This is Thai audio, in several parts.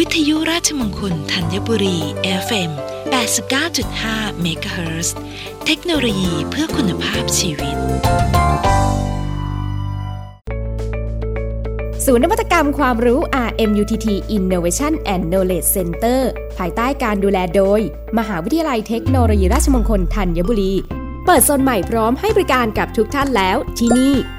วิทยุราชมงคลธัญบุรี FM 89.5 MHz เทคโนโลยีเพื่อคุณภาพชีวิต ศูนย์นวัตกรรมความรู้ RMUTT Innovation and Knowledge Center ภายใต้การดูแลโดย มหาวิทยาลัยเทคโนโลยีราชมงคลธัญบุรี เปิดโซนใหม่พร้อมให้บริการกับทุกท่านแล้วที่นี่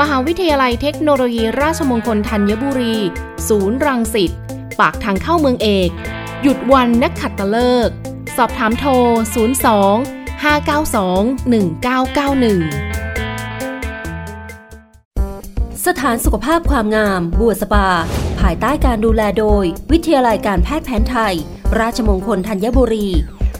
มหาวิทยาลัยเทคโนโลยีราชมงคลธัญบุรี ศูนย์รังสิต ปากทางเข้าเมืองเอก หยุดวันนักขัดตะเลิก สอบถามโทร 02 592 1991 สถานสุขภาพความงาม บัวสปา ภายใต้การดูแลโดย วิทยาลัยการแพทย์แผนไทย ราชมงคลธัญบุรี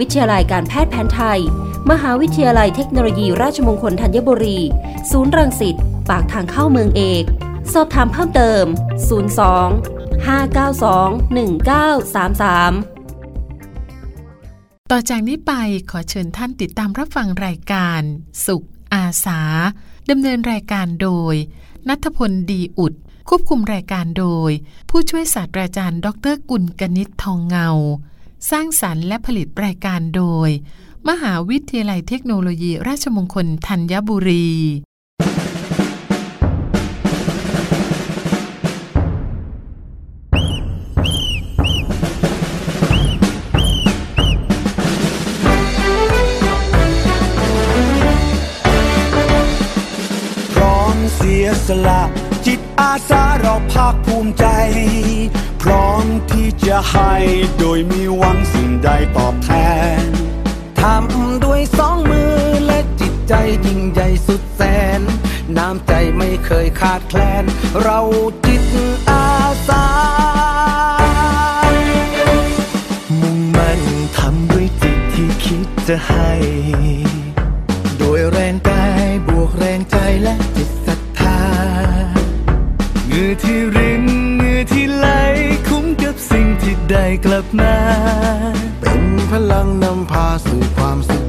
วิทยาลัยการแพทย์แผนไทย มหาวิทยาลัยเทคโนโลยีราชมงคลธัญบุรี ศูนย์รังสิต ปากทางเข้าเมืองเอก สอบถามเพิ่มเติม 02 592 1933ต่อจากนี้ไปขอเชิญท่านติดตามรับฟังรายการ สุขอาสาดำเนินรายการโดย นัทพลดีอุด ควบคุมรายการโดย ผู้ช่วยศาสตราจารย์ ดรกุลกนิษฐ์ทองเงา สร้างสรรค์และผลิตรายการโดย มหาวิทยาลัยเทคโนโลยี ราชมงคลธัญบุรี พร้อมเสียสละ จิตอาสาเราภาคภูมิใจ ร้อมที่จะให้โดยมีหวังสิ่งใดตอบแทน ทำด้วยสองมือและจิตใจยิ่งใหญ่สุดแสน น้ำใจไม่เคยขาดแคลน เราจิตอาสา มุ่งมั่นทำด้วยจิตที่คิดจะให้ โดยแรงกายบวกแรงใจและ มา เป็นพลังนำพาสู่ความสุข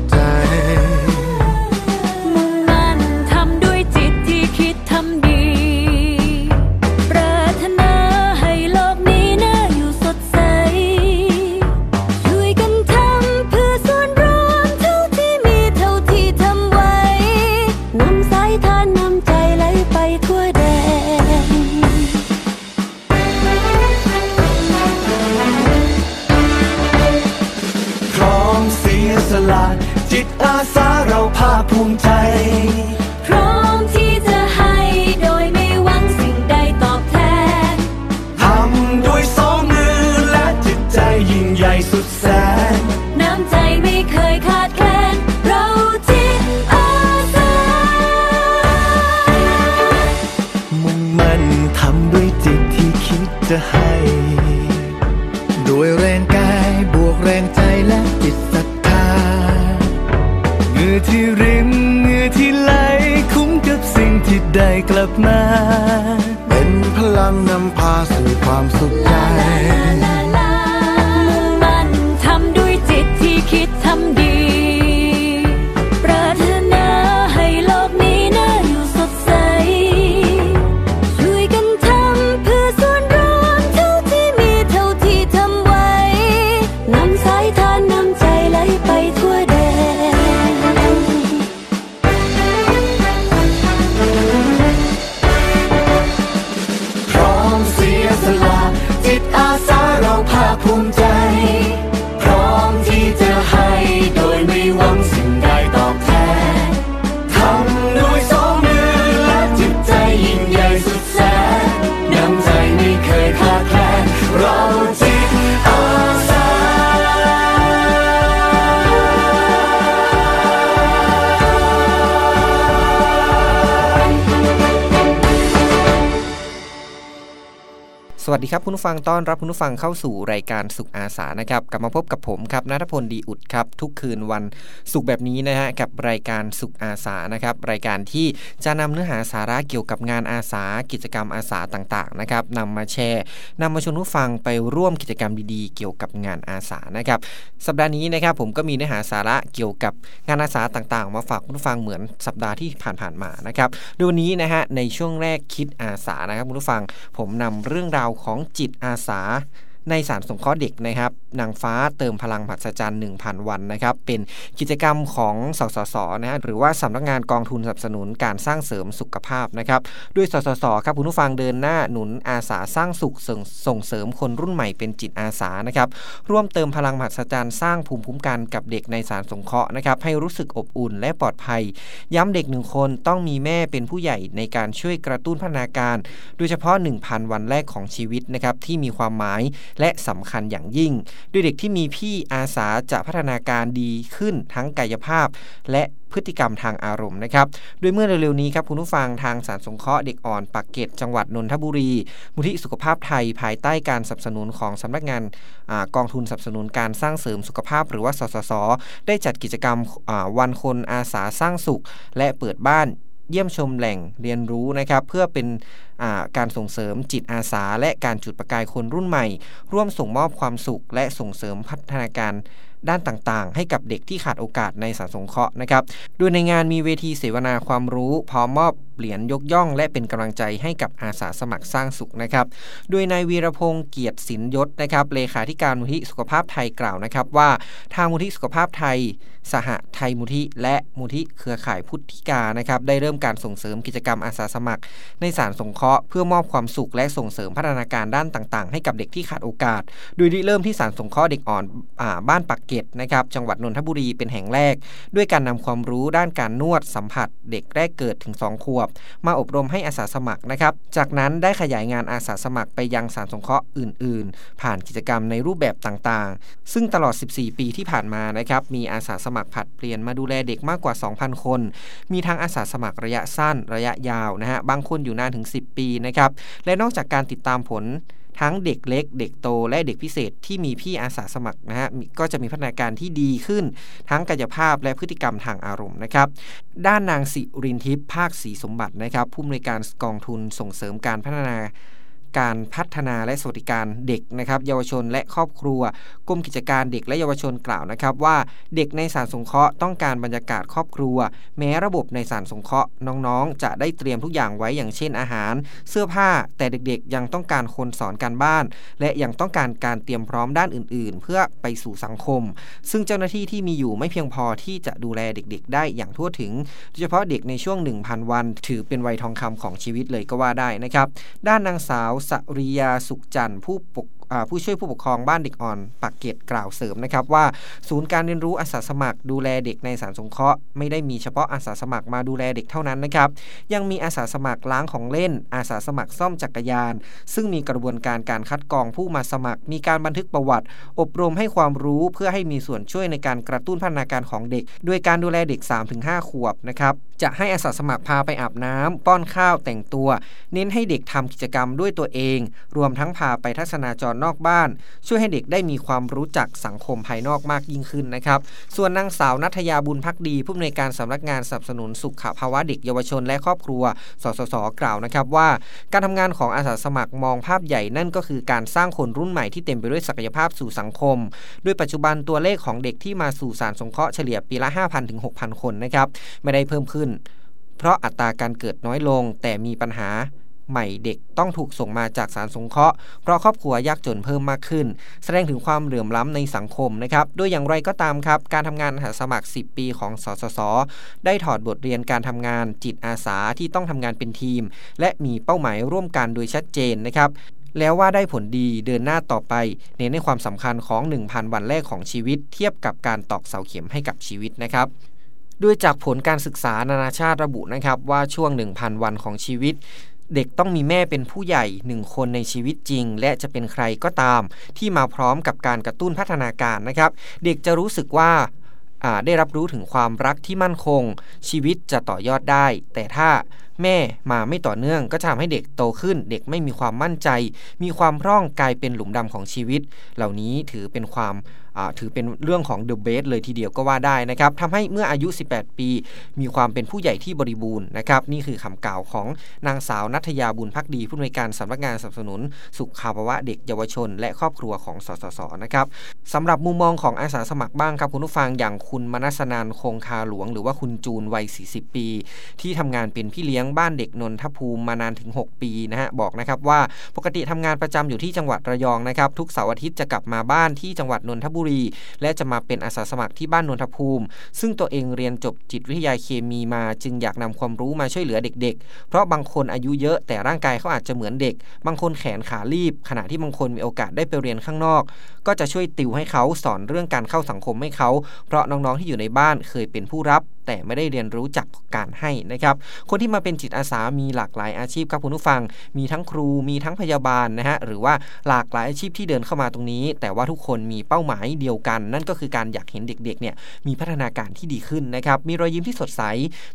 จิตอาสาเราภาคภูมิใจ ดีครับคุณผู้ฟังต้อนรับคุณผู้ฟังเข้าสู่รายการสุขอาสานะครับกลับมาพบกับผมครับนัทพลดีอุดครับทุกคืนวันศุกร์แบบนี้นะฮะกับรายการสุขอาสานะครับรายการที่จะนำเนื้อหาสาระเกี่ยวกับงานอาสา กิจกรรมอาสาต่างๆนะครับนำมาแชร์นำมาชวนผู้ฟังไปร่วมกิจกรรมดีๆ เกี่ยวกับงานอาสานะครับสัปดาห์นี้นะครับผมก็มีเนื้อหาสาระเกี่ยวกับงานอาสาต่างๆ มาฝากคุณผู้ฟังเหมือนสัปดาห์ที่ผ่านๆมานะครับดยวันนี้นะฮะในช่วงแรกคิดอาสานะครับคุณผู้ฟังผมนำเรื่องราวของจิตอาสา ในสารสงเคราะห์เด็กนะครับนางฟ้าเติมพลังมหัศจรรย์1,000วันนะครับ เป็นกิจกรรมของสสสนะฮะหรือว่าสำนักงานกองทุนสนับสนุนการสร้างเสริมสุขภาพนะครับด้วยสสสครับคุณผู้ฟังเดินหน้าหนุนอาสาสร้างสุขส่งส่งเสริมคนรุ่นใหม่เป็นจิตอาสานะครับร่วมเติมพลังมหัศจรรย์สร้างภูมิคุ้มกันกับเด็กในสารสงเคราะห์นะครับให้รู้สึกอบอุ่นและปลอดภัย ย้ำเด็กหนึ่งคนต้องมีแม่เป็นผู้ใหญ่ในการช่วยกระตุ้นพัฒนาการ โดยเฉพาะ 1,000 วันแรกของชีวิตนะครับที่มีความหมายและสำคัญอย่างยิ่ง ด้วยเด็กที่มีพี่อาสาจะพัฒนาการดีขึ้นทั้งกายภาพ และพฤติกรรมทางอารมณ์นะครับ โดยเมื่อเร็วๆนี้ครับคุณผู้ฟังทางสารสงเคราะห์เด็กอ่อนปากเกร็ดจังหวัดนนทบุรี มูลที่สุขภาพไทยภายใต้การสนับสนุนของสำนักงานอกองทุนสนับสนุนการสร้างเสริมสุขภาพ หรือว่าสสส ได้จัดกิจกรรมวันคนอาสาสร้างสุข และเปิดบ้านเยี่ยมชมแหล่งเรียนรู้นะครับ เพื่อเป็น การส่งเสริมจิตอาสา และการจุดประกายคนรุ่นใหม่ ร่วมส่งมอบความสุข และส่งเสริมพัฒนาการด้านต่างๆ ให้กับเด็กที่ขาดโอกาสในสารสงเคราะห์นะครับ โดยในงานมีเวทีเสวนาความรู้ พร้อมมอบเหรียญยกย่อง และเป็นกำลังใจให้กับอาสาสมัครสร้างสุขนะครับ โดยนายวีรพงศ์เกียรติสินยศนะครับ เลขาธิการมูลที่สุขภาพไทยกล่าวนะครับว่า ทางมูลที่สุขภาพไทย สหไทยมูลที่และมูลที่เครือข่ายพุทธิกานะครับ ได้เริ่มการส่งเสริมกิจกรรมอาสาสมัคร ในสารสงเคราะห์เพื่อมอบความสุขและส่งเสริมพัฒนาการด้านต่างๆ ให้กับเด็กที่ขาดโอกาส โดยเริ่มที่สารสงเคราะห์เด็กอ่อนอบ้านปักเกร็ดนะครับจังหวัดนนทบุรีเป็นแห่งแรก ด้วยการนำความรู้ด้านการนวดสัมผัส เด็กแรกเกิดถึง 2 ขวบ มาอบรมให้อาสาสมัครนะครับ จากนั้นได้ขยายงานอาสาสมัครไปยังสารสงเคราะห์อื่น ๆ ผ่านกิจกรรมในรูปแบบต่างๆ ซึ่งตลอด 14 ปีที่ผ่านมานะครับมีอาสาสมัครผัดเปลี่ยนมาดูแลเด็กมากกว่า 2,000 คน มีทั้งอาสาสมัครระยะสั้นระยะยาวนะฮะบางคนอยู่นานถึง 10ปีนะครับ และนอกจากการติดตามผลทั้งเด็กเล็ก เด็กโตและเด็กพิเศษที่มีพี่อาสาสมัครนะฮะก็จะมีพัฒนาการที่ดีขึ้น ทั้งกายภาพและพฤติกรรมทางอารมณ์นะครับ ด้านนางสิรินทิพย์ภาคศรีสมบัตินะครับผู้อำนวยการกองทุนส่งเสริมการพัฒนา การพัฒนาและสวัสดิการเด็กนะครับเยาวชนและครอบครัวกรมกิจการเด็กและเยาวชนกล่าวนะครับว่าเด็กในสารสงเคราะห์ต้องการบรรยากาศครอบครัว แม้ระบบในสารสงเคราะห์น้องๆ จะได้เตรียมทุกอย่างไว้อย่างเช่นอาหาร เสื้อผ้าแต่เด็กๆ ยังต้องการคนสอนการบ้าน และยังต้องการการเตรียมพร้อมด้านอื่นๆ เพื่อไปสู่สังคม ซึ่งเจ้าหน้าที่ที่มีอยู่ไม่เพียงพอที่จะดูแลเด็กๆ ได้อย่างทั่วถึง โดยเฉพาะเด็กในช่วง 1,000 วัน ถือเป็นวัยทองคำของชีวิตเลยก็ว่าได้นะครับด้านนางสาวสริยาสุขจันทร์ผู้ปกผู้ช่วยผู้ปกครองบ้านเด็กอ่อนปากเกร็ดกล่าวเสริมนะครับว่า ศูนย์การเรียนรู้อาสาสมัครดูแลเด็กในสารสงเคราะห์ไม่ได้มีเฉพาะอาสาสมัครมาดูแลเด็กเท่านั้นนะครับ ยังมีอาสาสมัครล้างของเล่น อาสาสมัครซ่อมจักรยาน ซึ่งมีกระบวนการการคัดกรองผู้มาสมัคร มีการบันทึกประวัติ อบรมให้ความรู้เพื่อให้มีส่วนช่วยในการกระตุ้นพัฒนาการของเด็ก โดยการดูแลเด็ก 3-5 ขวบนะครับ จะให้อาสาสมัครพาไปอาบน้ำป้อนข้าวแต่งตัว เน้นให้เด็กทำกิจกรรมด้วยตัวเอง รวมทั้งพาไปทัศนาจรนอกบ้าน ช่วยให้เด็กได้มีความรู้จักสังคมภายนอกมากยิ่งขึ้นนะครับ ส่วนนางสาวนัทยาบุญพักดี ผู้อำนวยการสำนักงานสนับสนุนสุขภาวะเด็กเยาวชนและครอบครัว สสส กล่าวนะครับว่า การทำงานของอาสาสมัครมองภาพใหญ่นั่นก็คือการสร้างคนรุ่นใหม่ที่เต็มไปด้วยศักยภาพสู่สังคม ด้วยปัจจุบันตัวเลขของเด็กที่มาสู่สารสงเคราะห์เฉลี่ยปีละ 5,000ถึง6,000 คนนะครับไม่ได้เพิ่มขึ้นเพราะอัตราการเกิดน้อยลงแต่มีปัญหาใหม่เด็กต้องถูกส่งมาจากสารสงเคราะห์เพราะครอบครัวยากจนเพิ่มมากขึ้น แสดงถึงความเหลื่อมล้ำในสังคมนะครับโดยอย่างไรก็ตามครับ การทำงานอาสาสมัคร 10 ปีของสสส ได้ถอดบทเรียนการทำงานจิตอาสาที่ต้องทำงานเป็นทีม และมีเป้าหมายร่วมกันโดยชัดเจนนะครับแล้วว่าได้ผลดีเดินหน้าต่อไป เน้นในความสำคัญของ 1,000 วันแรกของชีวิต เทียบกับการตอกเสาเข็มให้กับชีวิตนะครับ ด้วยจากผลการศึกษานานาชาติระบุนะครับว่าช่วง 1,000 วันของชีวิต เด็กต้องมีแม่เป็นผู้ใหญ่หนึ่งคนในชีวิตจริง และจะเป็นใครก็ตาม ที่มาพร้อมกับการกระตุ้นพัฒนาการนะครับ เด็กจะรู้สึกว่าได้รับรู้ถึงความรักที่มั่นคง ชีวิตจะต่อยอดได้ แต่ถ้าแม่มาไม่ต่อเนื่องก็จะทำให้เด็กโตขึ้น เด็กไม่มีความมั่นใจ มีความร่องกลายเป็นหลุมดำของชีวิต เหล่านี้ถือเป็นความ ถือเป็นเรื่องของเดอะเบสเลยทีเดียวก็ว่าได้นะครับทำให้เมื่ออายุ 18 ปี มีความเป็นผู้ใหญ่ที่บริบูรณ์นะครับนี่คือคำกล่าวของนางสาวนัทยาบุญพักดี ผู้อำนวยการสำนักงานสนับสนุน สุขภาวะเด็กเยาวชน และครอบครัวของสสสนะครับสำหรับมุมมองของอาสาสมัครบ้างครับคุณผู้ฟังอย่างคุณมนัสนานคงคาหลวง หรือว่าคุณจูนวัย 40 ปี ที่ทำงานเป็นพี่เลี้ยงบ้านเด็กนนทภูมิมานานถึง 6 ปีนะฮะบอกนะครับว่าปกติทำงานประจำอยู่ที่จังหวัดระยองนะครับทุกเสาร์อาทิตย์จะกลับมาบ้านที่จังหวัดนนทบุรีและจะมาเป็นอาสาสมัครที่บ้านนนทภูมิ ซึ่งตัวเองเรียนจบจิตวิทยาเคมีมา จึงอยากนำความรู้มาช่วยเหลือเด็ก ๆ เพราะบางคนอายุเยอะแต่ร่างกายเขาอาจจะเหมือนเด็ก บางคนแขนขาลีบ ขณะที่บางคนมีโอกาสได้ไปเรียนข้างนอก ก็จะช่วยติวให้เขาสอนเรื่องการเข้าสังคมให้เขา เพราะน้องๆที่อยู่ในบ้านเคยเป็นผู้รับ แต่ไม่ได้เรียนรู้จักการให้นะครับ คนที่มาเป็นจิตอาสามีหลากหลายอาชีพครับคุณผู้ฟัง มีทั้งครูมีทั้งพยาบาลนะฮะหรือว่าหลากหลายอาชีพที่เดินเข้ามาตรงนี้ แต่ว่าทุกคนมีเป้าหมายเดียวกัน นั่นก็คือการอยากเห็นเด็กๆเนี่ยมีพัฒนาการที่ดีขึ้นนะครับมีรอยยิ้มที่สดใส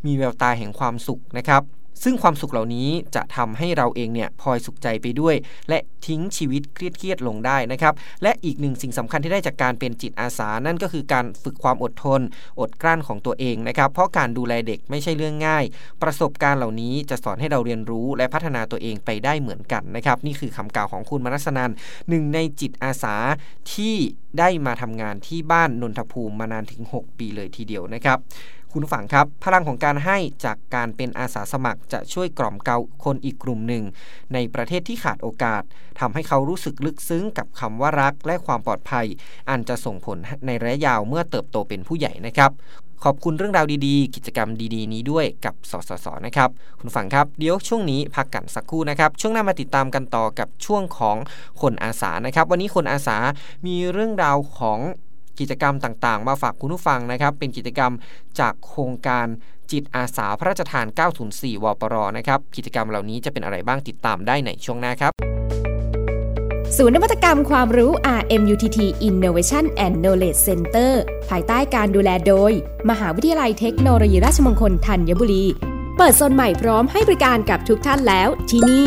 มีแววตาแห่งความสุขนะครับ ซึ่งความสุขเหล่านี้จะทำให้เราเองเนี่ยพลอยสุขใจไปด้วย และทิ้งชีวิตเครียดๆลงได้นะครับ และอีกหนึ่งสิ่งสำคัญที่ได้จากการเป็นจิตอาสานั่นก็คือการฝึกความอดทน อดกลั้นของตัวเองนะครับ เพราะการดูแลเด็กไม่ใช่เรื่องง่าย ประสบการณ์เหล่านี้จะสอนให้เราเรียนรู้ และพัฒนาตัวเองไปได้เหมือนกันนะครับ นี่คือคำกล่าวของคุณมนัสนันหนึ่งในจิตอาสาที่ได้มาทำงานที่บ้านนนทภูมิมานานถึง 6 ปีเลยทีเดียวนะครับ คุณฝังครับ พลังของการให้จากการเป็นอาสาสมัครจะช่วยกล่อมเกลาคนอีกกลุ่มหนึ่ง ในประเทศที่ขาดโอกาสทำให้เขารู้สึกลึกซึ้งกับคำว่ารักและความปลอดภัย อันจะส่งผลในระยะยาวเมื่อเติบโตเป็นผู้ใหญ่นะครับ ขอบคุณเรื่องราวดีๆ กิจกรรมดีๆ นี้ด้วยกับสสสนะครับ คุณฟังครับเดี๋ยวช่วงนี้พักกันสักครู่นะครับ ช่วงหน้ามาติดตามกันต่อกับช่วงของคนอาสานะครับ วันนี้คนอาสามีเรื่องราวของ กิจกรรมต่างๆ มาฝากคุณผู้ฟังนะครับ เป็นกิจกรรมจากโครงการจิตอาสาพระราชทาน 904 วปรนะครับ กิจกรรมเหล่านี้จะเป็นอะไรบ้างติดตามได้ในช่วงหน้าครับ ศูนย์นวัตกรรมความรู้ RMUTT Innovation and Knowledge Center ภายใต้การดูแลโดย มหาวิทยาลัยเทคโนโลยีราชมงคลธัญบุรี เปิดโซนใหม่พร้อมให้บริการกับทุกท่านแล้วที่นี่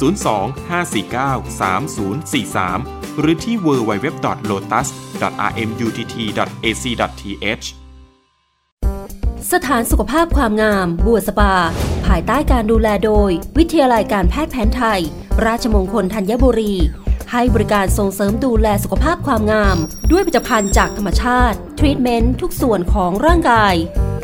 02-549-3043 หรือที่ www.lotus.rmutt.ac.th สถานสุขภาพความงาม บัวสปา ภายใต้การดูแลโดย วิทยาลัยการแพทย์แผนไทย ราชมงคลธัญบุรี ให้บริการส่งเสริมดูแลสุขภาพความงาม ด้วยผลิตภัณฑ์จากธรรมชาติ ทรีตเมนต์ทุกส่วนของร่างกาย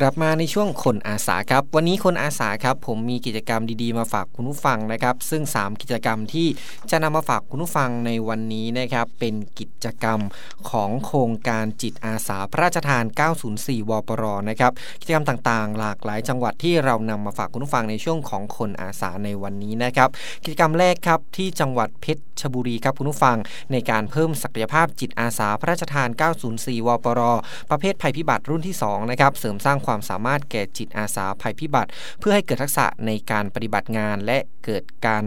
กลับมาในช่วงคนอาสาครับ วันนี้คนอาสาครับ ผมมีกิจกรรมดีๆมาฝากคุณผู้ฟังนะครับ ซึ่ง 3 กิจกรรมที่จะนำมาฝากคุณผู้ฟังในวันนี้นะครับ เป็นกิจกรรมของโครงการจิตอาสาพระราชทาน 904 วปรนะครับ กิจกรรมต่างๆ หลากหลายจังหวัดที่เรานำมาฝากคุณผู้ฟังในช่วงของคนอาสาในวันนี้นะครับ กิจกรรมแรกครับที่จังหวัดเพชรชบุรีครับคุณผู้ฟัง ในการเพิ่มศักยภาพจิตอาสาพระราชทาน 904 วปรประเภทภัยพิบัติรุ่นที่2นะครับเสริมสร้างความสามารถแก่จิตอาสาภัยพิบัติ เพื่อให้เกิดทักษะในการปฏิบัติงานและเกิดการ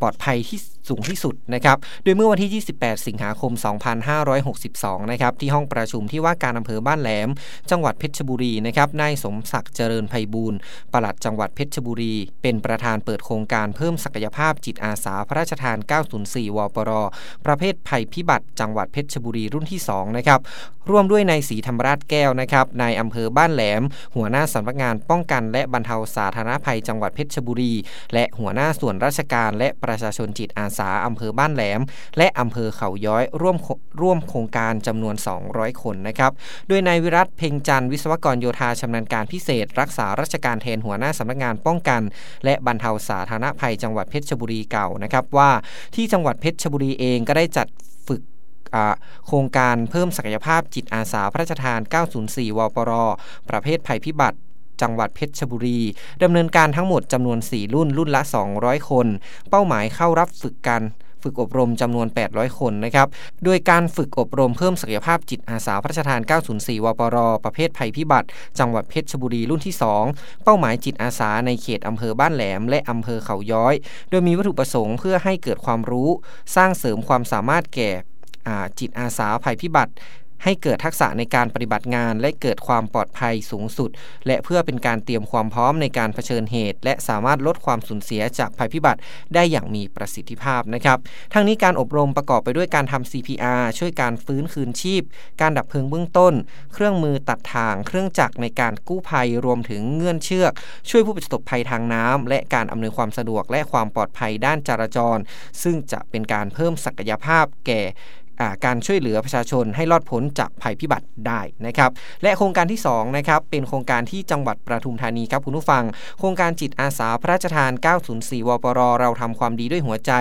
ปลอดภัยที่สูงที่สุดนะครับ โดยเมื่อวันที่ 28 สิงหาคม 2562 นะครับ ที่ห้องประชุมที่ว่าการอำเภอบ้านแหลม จังหวัดเพชรบุรีนะครับ นายสมศักดิ์เจริญไพบูลปลัดจังหวัดเพชรบุรี เป็นประธานเปิดโครงการเพิ่มศักยภาพจิตอาสาพระราชทาน 904 วปร ประเภทภัยพิบัติ จังหวัดเพชรบุรีรุ่นที่ 2 นะครับ ร่วมด้วยนายศรีธรรมราชแก้วนะครับ นายอำเภอบ้านแหลม หัวหน้าสำนักงานป้องกัน และบรรเทาสาธารณภัยจังหวัดเพชรบุรี และหัวหน้าส่วนราชการและประชาชนจิตอาสาอำเภอบ้านแหลม และอำเภอเขาย้อยร่วมร่วมโครงการจำนวน 200 คนนะครับโดยนายวิรัตเพ่งจันทร์วิศวกรโยธาชำนาญการพิเศษ รักษาราชการแทนหัวหน้าสำนักงานป้องกัน และบรรเทาสาธารณภัยจังหวัดเพชรบุรีเก่านะครับว่าที่จังหวัดเพชรบุรีเองก็ได้จัดฝึกโครงการเพิ่มศักยภาพจิตอาสาพระราชทาน 904 วปร ประเภทภัยพิบัติ จังหวัดเพชรบุรีดำเนินการทั้งหมดจำนวน 4 รุ่นรุ่นละ 200 คน เป้าหมายเข้ารับฝึกการฝึกอบรมจำนวน 800 คนนะครับ โดยการฝึกอบรมเพิ่มศักยภาพจิตอาสาพระราชทาน 904 วปร ประเภทภัยพิบัติ จังหวัดเพชรบุรีรุ่นที่ 2 เป้าหมายจิตอาสาในเขตอำเภอบ้านแหลม และอำเภอเขาย้อย โดยมีวัตถุประสงค์เพื่อให้เกิดความรู้ สร้างเสริมความสามารถแก่จิตอาสาภัยพิบัติ ให้เกิดทักษะในการปฏิบัติงาน และเกิดความปลอดภัยสูงสุด และเพื่อเป็นการเตรียมความพร้อมในการเผชิญเหตุ และสามารถลดความสูญเสียจากภัยพิบัติได้อย่างมีประสิทธิภาพนะครับ ทั้งนี้การอบรมประกอบไปด้วยการทำ CPR ช่วยการฟื้นคืนชีพ การดับเพลิงเบื้องต้น เครื่องมือตัดทาง เครื่องจักรในการกู้ภัยรวมถึงเงื่อนเชือก ช่วยผู้ประสบภัยทางน้ำและการอำนวยความสะดวกและความปลอดภัยด้านจราจร ซึ่งจะเป็นการเพิ่มศักยภาพแก่ การช่วยเหลือประชาชนให้รอดพ้นจากภัยพิบัติได้นะครับ และโครงการที่2นะครับเป็นโครงการที่จังหวัดปทุมธานีครับคุณผู้ฟัง โครงการจิตอาสาพระราชทาน 904 วปร เราทำความดีด้วยหัวใจ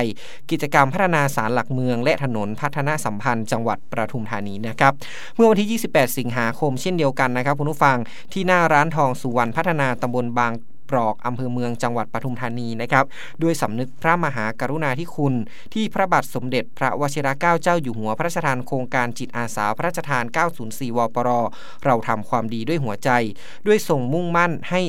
กิจกรรมพัฒนาสารหลักเมือง และถนนพัฒนาสัมพันธ์ จังหวัดปทุมธานีนะครับ เมื่อวันที่ 28 สิงหาคมเช่นเดียวกันนะครับคุณผู้ฟังที่หน้าร้านทองสุวรรณพัฒนาตำบลบาง ปรอกอำเภอเมืองจังหวัดปทุมธานีนะครับด้วยสำนึกพระมหากรุณาธิคุณ ที่พระบาทสมเด็จพระวชิรเกล้าเจ้าอยู่หัวพระราชทานโครงการจิตอาสาพระราชทาน 904 วปร เราทำความดีด้วยหัวใจ ด้วยส่งมุ่งมั่นให้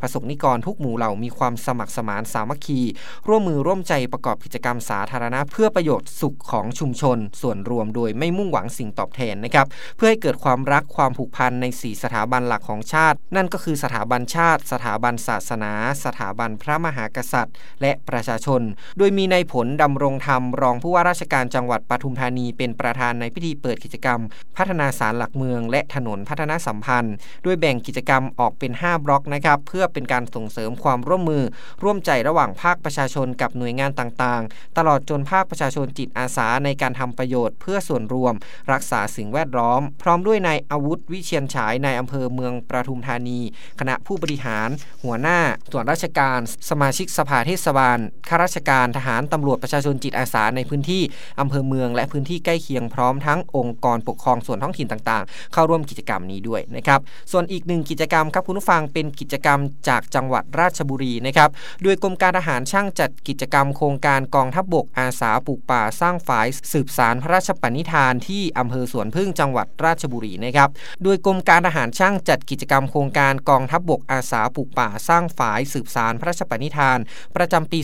ประสบนิกรทุกหมู่เหล่ามีความสมัครสมานสามัคคี ร่วมมือร่วมใจประกอบกิจกรรมสาธารณะ เพื่อประโยชน์สุขของชุมชน ส่วนรวมโดยไม่มุ่งหวังสิ่งตอบแทนนะครับเพื่อให้เกิดความรักความผูกพันใน 4 สถาบันหลักของชาติ นั่นก็คือสถาบันชาติ สถาบันศาสนา สถาบันพระมหากษัตริย์ และประชาชน โดยมีในผลดำรงธรรมรองผู้ว่าราชการจังหวัดปทุมธานีเป็นประธานในพิธีเปิดกิจกรรม พัฒนาสารหลักเมือง และถนนพัฒนาสัมพันธ์ด้วยแบ่งกิจกรรมออกเป็น 5 บล็อกนะครับเพื่อเป็นการส่งเสริมความร่วมมือ ร่วมใจระหว่างภาคประชาชนกับหน่วยงานต่างๆ ตลอดจนภาคประชาชนจิตอาสาในการทำประโยชน์เพื่อส่วนรวม รักษาสิ่งแวดล้อม พร้อมด้วยนายอาวุธวิเชียนฉายในอำเภอเมืองประทุมธานี คณะผู้บริหาร หัวหน้า ส่วนราชการ สมาชิกสภาเทศบาลข้าราชการทหารตำรวจประชาชนจิตอาสาในพื้นที่อำเภอเมือง และพื้นที่ใกล้เคียงพร้อมทั้งองค์กรปกครองส่วนท้องถิ่นต่างๆ เข้าร่วมกิจกรรมนี้ด้วยนะครับส่วนอีกหนึ่งกิจกรรมครับคุณผู้ฟังเป็นกิจกรรมจากจังหวัดราชบุรีนะครับโดยกรมการทหารช่างจัดกิจกรรมโครงการกองทัพบบกอาสาปลูกป่าสร้างฝายสืบสารพระราชปณิธานที่อำเภอสวนพึ่งจังหวัดราชบุรีนะครับโดยกรมการทหารช่างจัดกิจกรรมโครงการกองทัพบบกอาสาปลูกป่าสร้างฝายสืบสารพระราชปณิธาน ประจำปี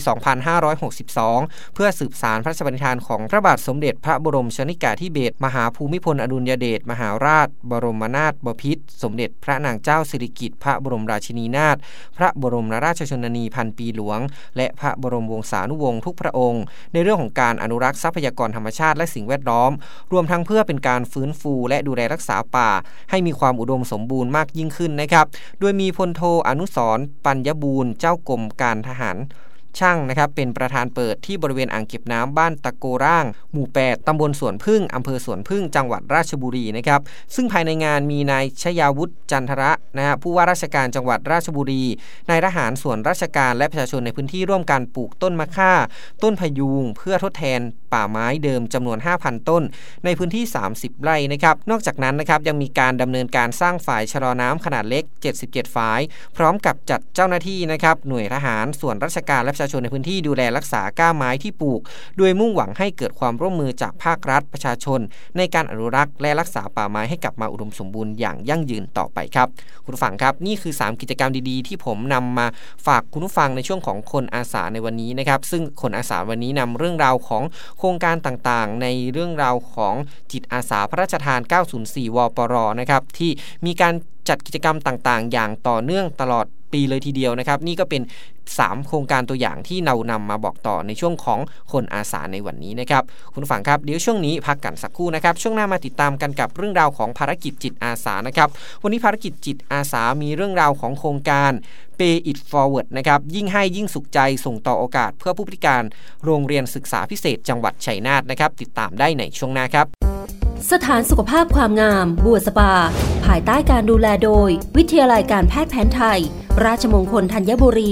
2562 เพื่อสืบสารพระราชปณิธานของพระบาทสมเด็จพระบรมชนกาธิเบศรมหาภูมิพลอดุลยเดชมหาราช บรมนาถบพิตรสมเด็จพระนางเจ้าสิริกิติ์พระบรมราชินีนาถพระบรมราชชนนีพันปีหลวง และพระบรมวงศานุวงศ์ทุกพระองค์ ในเรื่องของการอนุรักษ์ทรัพยากรธรรมชาติและสิ่งแวดล้อม รวมทั้งเพื่อเป็นการฟื้นฟูและดูแลรักษาป่า ให้มีความอุดมสมบูรณ์มากยิ่งขึ้นนะครับ โดยมีพลโทอนุสรปัญญบูรณ์เจ้ากรมการทหาร ช่างนะครับเป็นประธานเปิดที่บริเวณอ่างเก็บน้ำบ้านตะโกร่าง หมู่ 8ตำบลสวนพึ่งอำเภอสวนพึ่งจังหวัดราชบุรีนะครับซึ่งภายในงานมีนายชยาวุฒิจันทระนะฮะผู้ว่าราชการจังหวัดราชบุรีนายทหารส่วนราชการและประชาชนในพื้นที่ร่วมกันปลูกต้นมะค่า ต้นพยุงเพื่อทดแทนป่าไม้เดิมจำนวน 5,000 ต้น ในพื้นที่ 30 ไร่นะครับนอกจากนั้นนะครับยังมีการดำเนินการสร้างฝ่ายชะลอน้ำขนาดเล็ก 77ฝ่าย พร้อมกับจัดเจ้าหน้าที่นะครับหน่วยทหารส่วนราชการและประชาชนในพื้นที่ดูแลรักษาก้าไม้ที่ปลูก โดยมุ่งหวังให้เกิดความร่วมมือจากภาครัฐประชาชน ในการอนุรักษ์และรักษาป่าไม้ให้กลับมาอุดมสมบูรณ์อย่างยั่งยืนต่อไปครับ คุณผู้ฟังครับนี่คือ 3 กิจกรรมดีๆ ที่ผมนำมาฝากคุณผู้ฟังในช่วงของคนอาสาในวันนี้นะครับ ซึ่งคนอาสาวันนี้นำเรื่องราวของโครงการต่างๆ ในเรื่องราวของจิตอาสาพระราชทาน 904 วปรนะครับที่มีการจัดกิจกรรมต่างๆ อย่างต่อเนื่องตลอด ปีเลยทีเดียวนะครับ นี่ก็เป็น 3 โครงการตัวอย่างที่เรานำมาบอกต่อในช่วงของคนอาสาในวันนี้นะครับ คุณผู้ฟังครับเดี๋ยวช่วงนี้พักกันสักครู่นะครับ ช่วงหน้ามาติดตามกันกับเรื่องราวของภารกิจจิตอาสานะครับ วันนี้ภารกิจจิตอาสามีเรื่องราวของโครงการ Pay It Forward นะครับ ยิ่งให้ยิ่งสุขใจส่งต่อโอกาส เพื่อผู้พิการโรงเรียนศึกษาพิเศษจังหวัดชัยนาทนะครับ ติดตามได้ในช่วงหน้าครับ สถานสุขภาพความงาม บัวสปา ภายใต้การดูแลโดย วิทยาลัยการแพทย์แผนไทย ราชมงคลธัญบุรี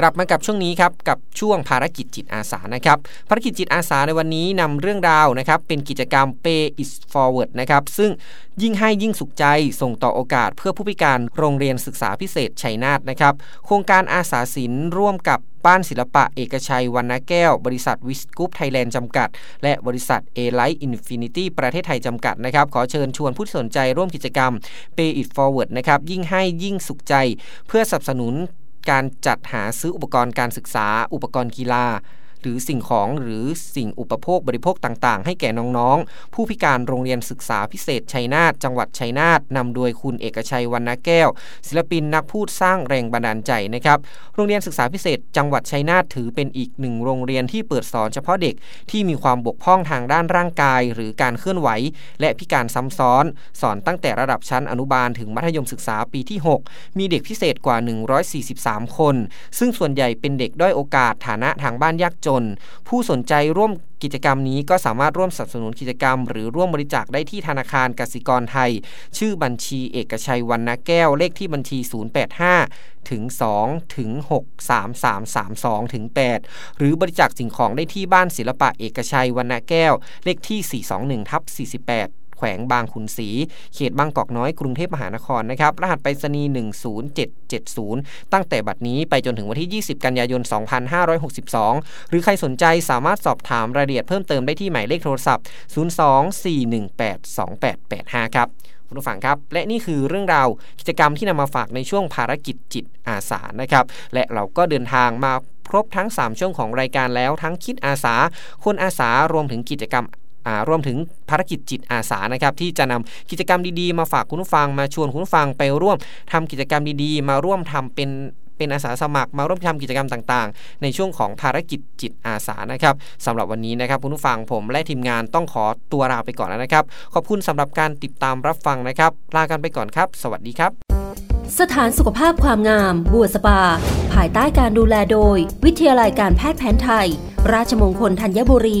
กลับมากับช่วงนี้ครับกับช่วงภารกิจจิตอาสานะครับภารกิจจิตอาสาในวันนี้นำเรื่องราวนะครับเป็นกิจกรรม Pay is Forward นะครับซึ่งยิ่งให้ยิ่งสุขใจส่งต่อโอกาสเพื่อผู้พิการโรงเรียนศึกษาพิเศษชัยนาทนะครับโครงการอาสาศิลป์ร่วมกับบ้านศิลปะเอกชัยวรรณแก้ว บริษัทวิสกูปไทยแลนด์จำกัด และบริษัท A Light Infinity ประเทศไทยจำกัดนะครับ ขอเชิญชวนผู้สนใจร่วมกิจกรรม Pay it forward นะครับ ยิ่งให้ยิ่งสุขใจ เพื่อสนับสนุน การจัดหาซื้ออุปกรณ์การศึกษา อุปกรณ์กีฬา หรือสิ่งของหรือสิ่งอุปโภคบริโภคต่างๆ ให้แก่น้องๆ ผู้พิการโรงเรียนศึกษาพิเศษชัยนาทจังหวัดชัยนาทนำโดยคุณเอกชัยวรรณแก้ว ศิลปินนักพูดสร้างแรงบันดาลใจนะครับโรงเรียนศึกษาพิเศษ จังหวัดชัยนาทถือเป็นอีกหนึ่งโรงเรียนที่เปิดสอนเฉพาะเด็กที่มีความบกพร่องทางด้านร่างกาย หรือการเคลื่อนไหว และพิการซ้ำซ้อน สอนตั้งแต่ระดับชั้นอนุบาลถึงมัธยมศึกษาปีที่ 6 มีเด็กพิเศษกว่า 143 คน ซึ่งส่วนใหญ่เป็นเด็กด้อยโอกาสฐานะทางบ้านยากจน ผู้สนใจร่วมกิจกรรมนี้ก็สามารถร่วมสนับสนุนกิจกรรม หรือร่วมบริจาคได้ที่ธนาคารกสิกรไทย ชื่อบัญชีเอกชัยวรรณแก้วเลขที่บัญชี 085 ถึง 2 ถึง 6 3 3 3 2 ถึง 8 หรือบริจาคสิ่งของได้ที่บ้านศิลปะเอกชัยวรรณแก้ว เลขที่ 421 ทับ 48 แขวงบางขุนศรีเขตบางกอกน้อยกรุงเทพมหานครนะครับรหัสไปรษณีย์10770 ตั้งแต่บัดนี้ไปจนถึงวันที่ 20 กันยายน 2562 หรือใครสนใจสามารถสอบถามรายละเอียดเพิ่มเติมได้ที่หมายเลขโทรศัพท์ 024182885 ครับคุณผู้ฟังครับ และนี่คือเรื่องราวกิจกรรมที่นำมาฝากในช่วงภารกิจจิตอาสานะครับ และเราก็เดินทางมาครบทั้ง 3 ช่วงของรายการแล้วทั้งคิดอาสา คนอาสารวมถึงกิจกรรม รวมถึงภารกิจจิตอาสานะครับที่จะนำกิจกรรมดีๆ มาฝากคุณผู้ฟังมาชวนคุณผู้ฟังไปร่วมทำกิจกรรมดีๆ มาร่วมทำเป็นเป็นอาสาสมัครมาร่วมทำกิจกรรมต่างๆ ในช่วงของภารกิจจิตอาสานะครับสำหรับวันนี้นะครับคุณผู้ฟังผมและทีมงานต้องขอตัวลาไปก่อนแล้วนะครับ ขอบคุณสำหรับการติดตามรับฟังนะครับ ลากันไปก่อนครับ สวัสดีครับ สถานสุขภาพความงาม บัวสปา ภายใต้การดูแลโดย วิทยาลัยการแพทย์แผนไทย ราชมงคลธัญบุรี